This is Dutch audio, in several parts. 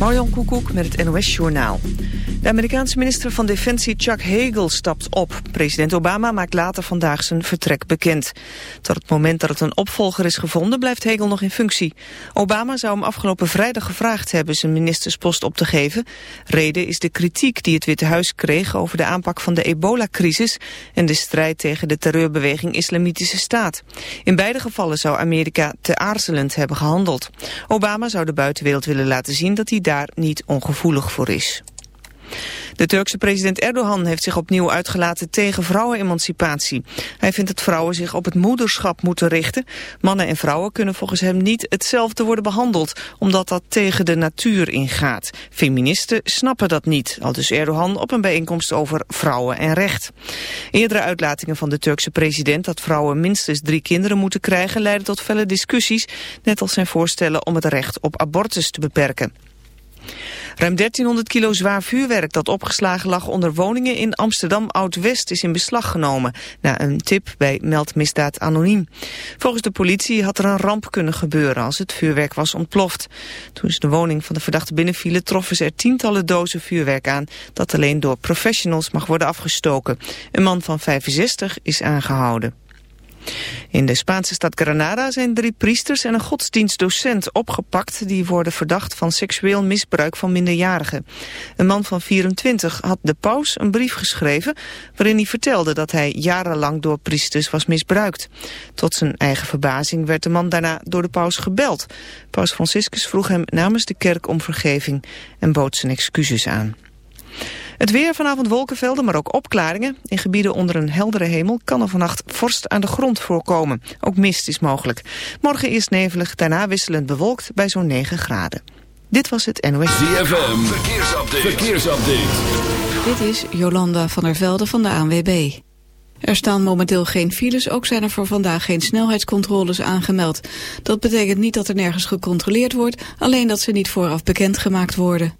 Marjan Koekoek met het NOS-journaal. De Amerikaanse minister van Defensie Chuck Hagel stapt op. President Obama maakt later vandaag zijn vertrek bekend. Tot het moment dat het een opvolger is gevonden blijft Hagel nog in functie. Obama zou hem afgelopen vrijdag gevraagd hebben zijn ministerspost op te geven. Reden is de kritiek die het Witte Huis kreeg over de aanpak van de ebola-crisis... en de strijd tegen de terreurbeweging Islamitische Staat. In beide gevallen zou Amerika te aarzelend hebben gehandeld. Obama zou de buitenwereld willen laten zien dat hij daar niet ongevoelig voor is. De Turkse president Erdogan heeft zich opnieuw uitgelaten tegen vrouwenemancipatie. Hij vindt dat vrouwen zich op het moederschap moeten richten. Mannen en vrouwen kunnen volgens hem niet hetzelfde worden behandeld, omdat dat tegen de natuur ingaat. Feministen snappen dat niet, al dus Erdogan op een bijeenkomst over vrouwen en recht. Eerdere uitlatingen van de Turkse president dat vrouwen minstens drie kinderen moeten krijgen leiden tot felle discussies, net als zijn voorstellen om het recht op abortus te beperken. Ruim 1300 kilo zwaar vuurwerk dat opgeslagen lag onder woningen in Amsterdam Oud-West is in beslag genomen. Na een tip bij Meldmisdaad Anoniem. Volgens de politie had er een ramp kunnen gebeuren als het vuurwerk was ontploft. Toen ze de woning van de verdachte binnenvielen troffen ze er tientallen dozen vuurwerk aan dat alleen door professionals mag worden afgestoken. Een man van 65 is aangehouden. In de Spaanse stad Granada zijn drie priesters en een godsdienstdocent opgepakt... die worden verdacht van seksueel misbruik van minderjarigen. Een man van 24 had de paus een brief geschreven... waarin hij vertelde dat hij jarenlang door priesters was misbruikt. Tot zijn eigen verbazing werd de man daarna door de paus gebeld. Paus Franciscus vroeg hem namens de kerk om vergeving... en bood zijn excuses aan. Het weer vanavond wolkenvelden, maar ook opklaringen. In gebieden onder een heldere hemel kan er vannacht vorst aan de grond voorkomen. Ook mist is mogelijk. Morgen eerst nevelig, daarna wisselend bewolkt bij zo'n 9 graden. Dit was het NOS. ZFM, verkeersupdate. verkeersupdate. Dit is Jolanda van der Velde van de ANWB. Er staan momenteel geen files, ook zijn er voor vandaag geen snelheidscontroles aangemeld. Dat betekent niet dat er nergens gecontroleerd wordt, alleen dat ze niet vooraf bekendgemaakt worden.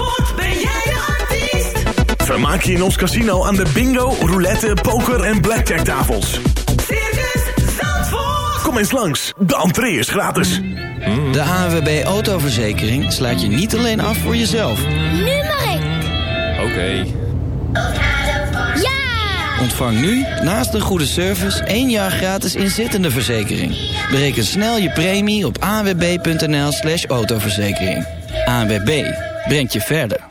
Vermaak je in ons casino aan de bingo, roulette, poker en blackjack tafels. Circus Zandvoort. Kom eens langs, de entree is gratis. De ANWB Autoverzekering slaat je niet alleen af voor jezelf. Nu mag ik. Oké. Ja! Ontvang nu, naast een goede service, één jaar gratis inzittende verzekering. Bereken snel je premie op anwb.nl slash autoverzekering. ANWB, brengt je verder.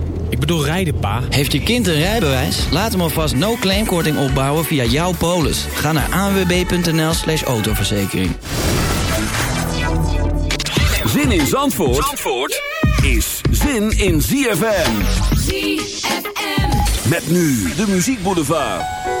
Ik bedoel rijden, pa. Heeft je kind een rijbewijs? Laat hem alvast no-claimkorting opbouwen via jouw polis. Ga naar anwb.nl slash autoverzekering. Zin in Zandvoort, Zandvoort is zin in ZFM. ZFM. Met nu de muziekboulevard. When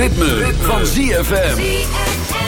Ritme, van ZFM.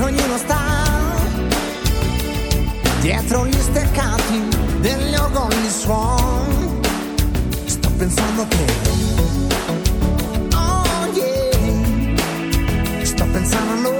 che ognuno sta dietro gli steccati degli organi suon. Sto pensando che, oh yeah, sto pensando a noi.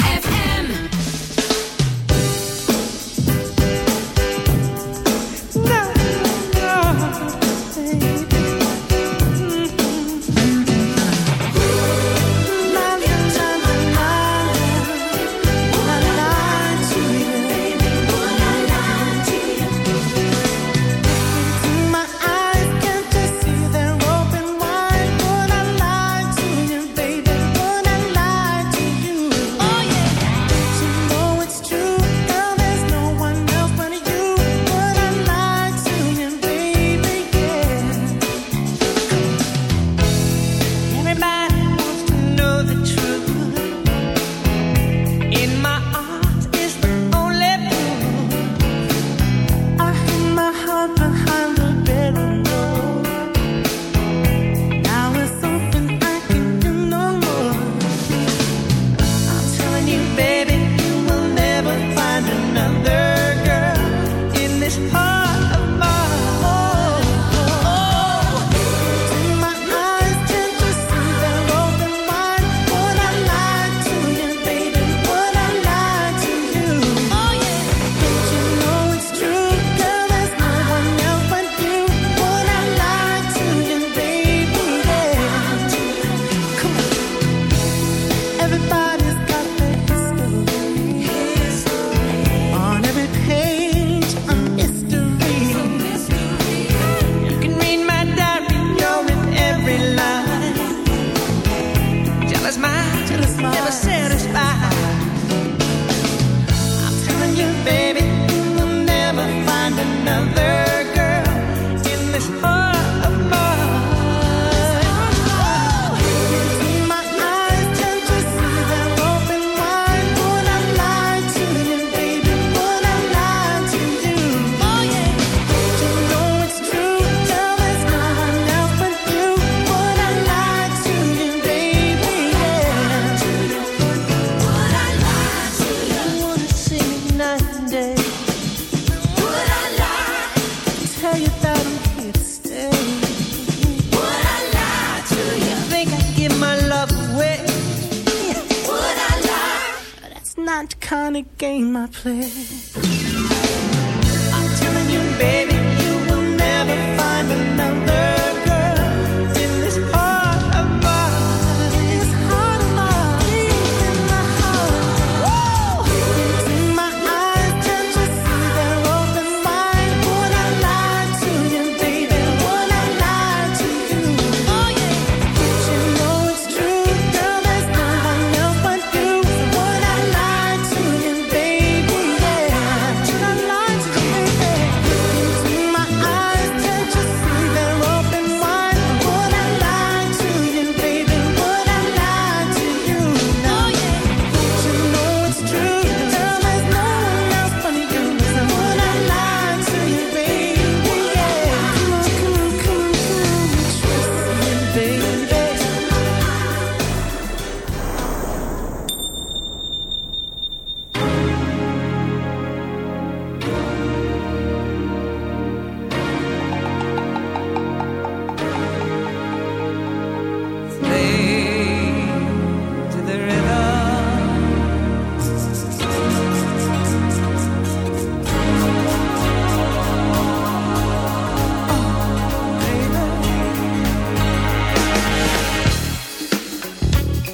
play.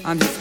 I'm just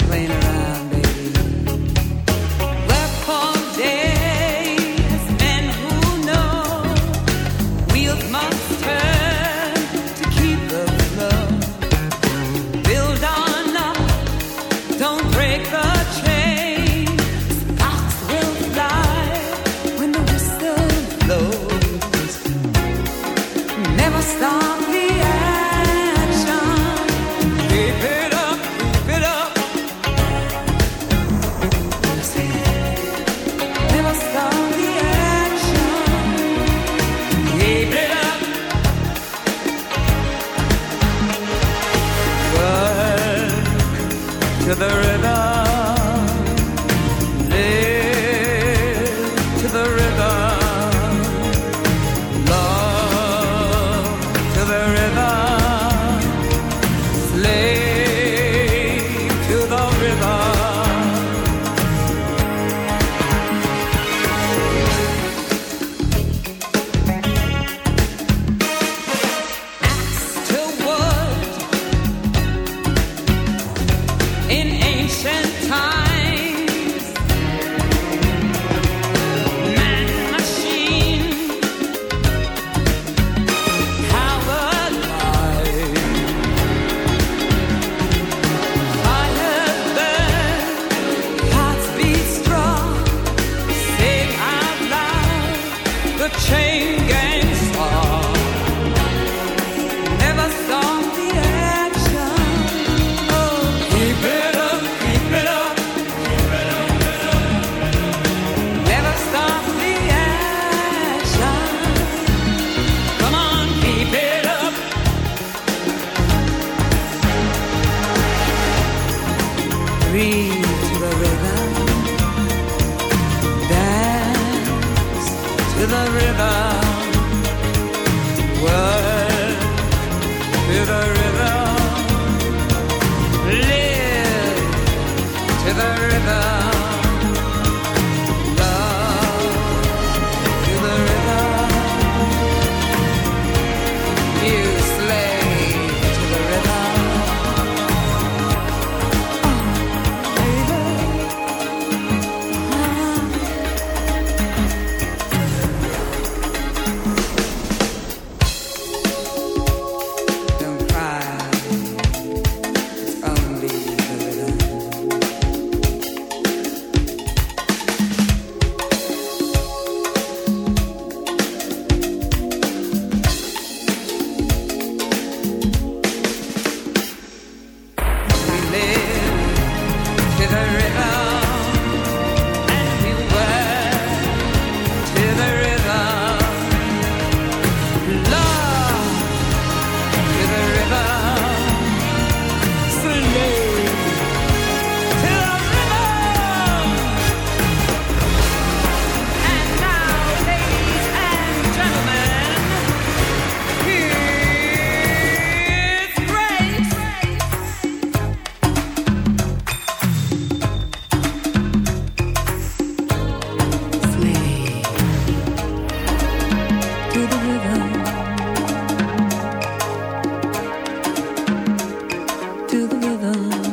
rhythm.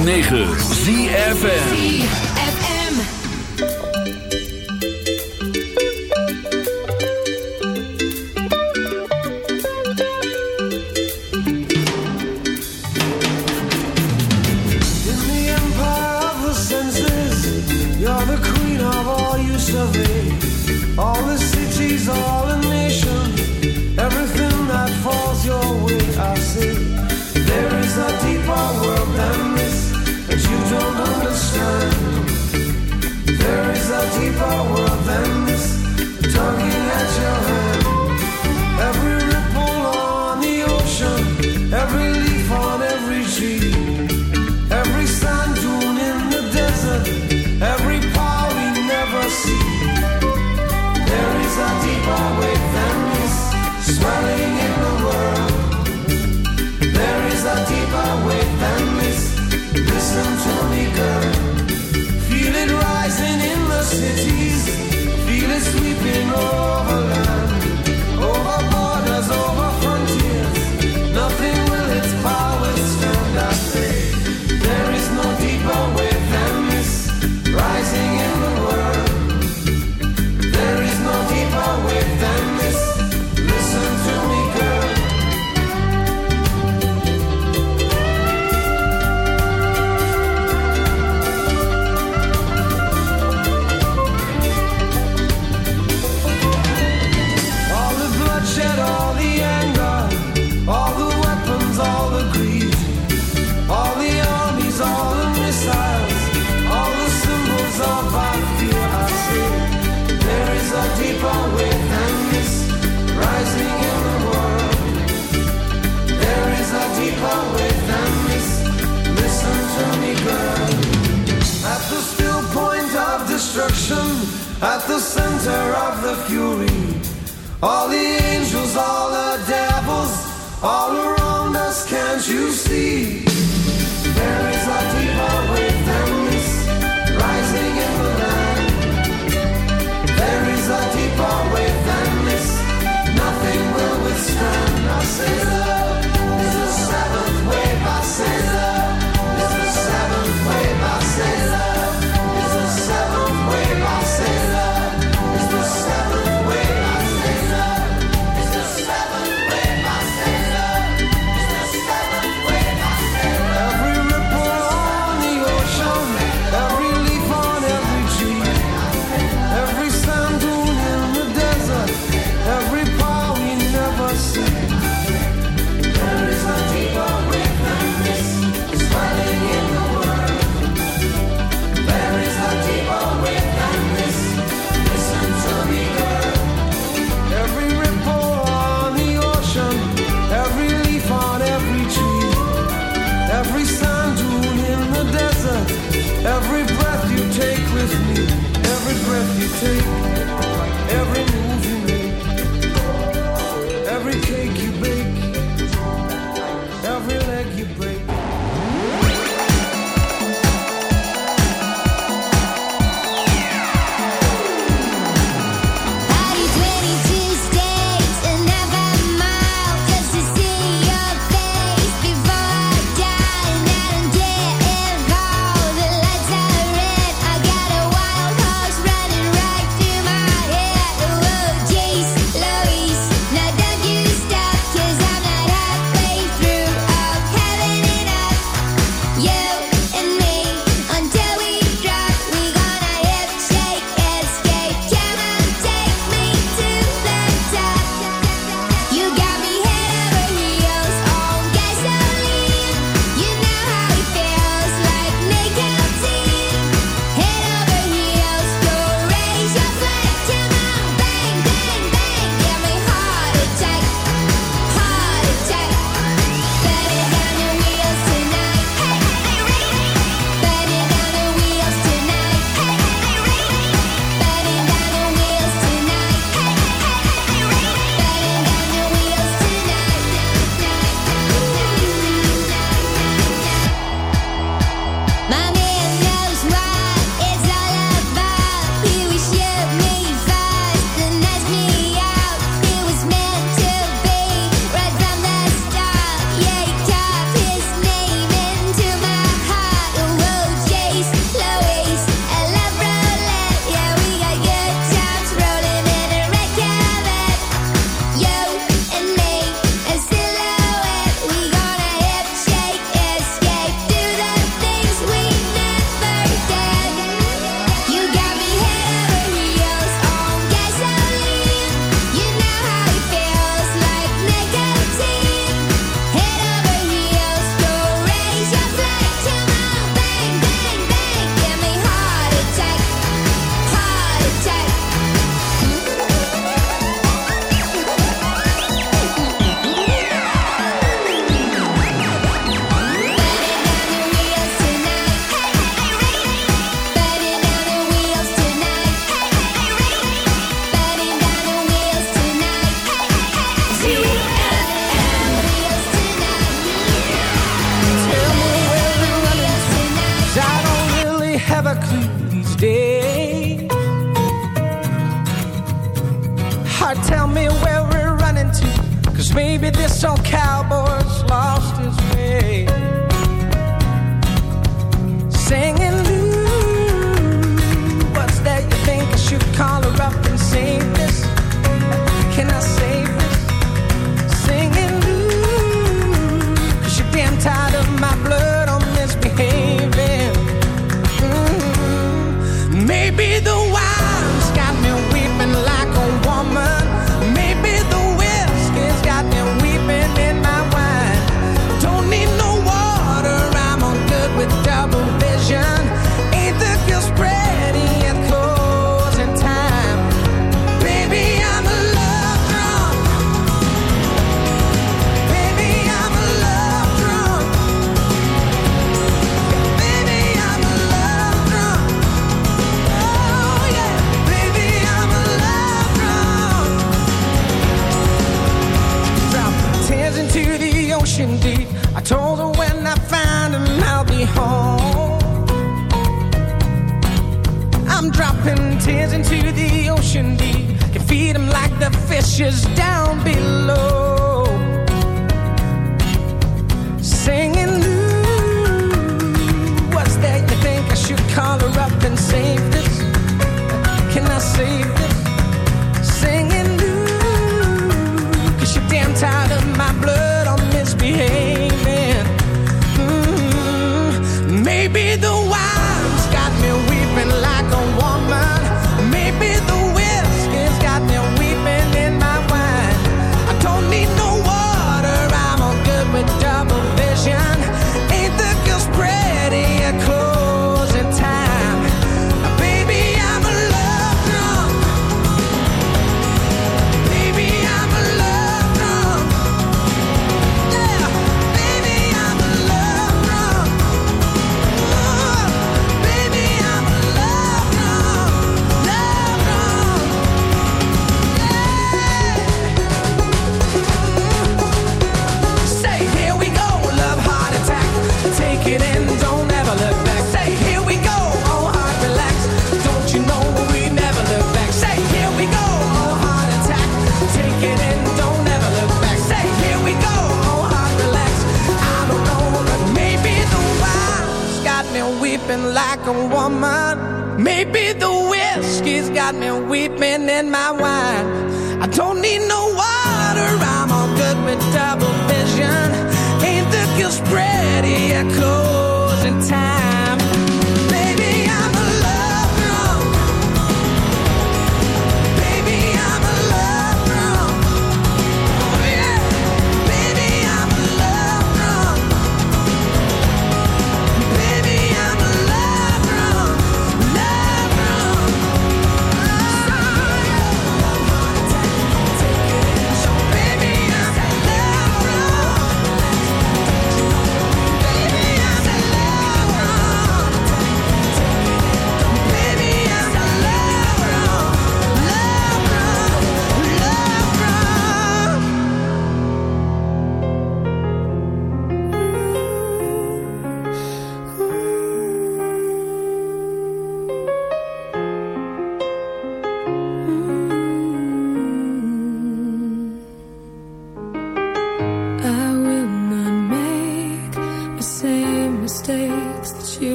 106.9 ZFN at the center of the fury. All the angels, all the devils, all around us, can't you see?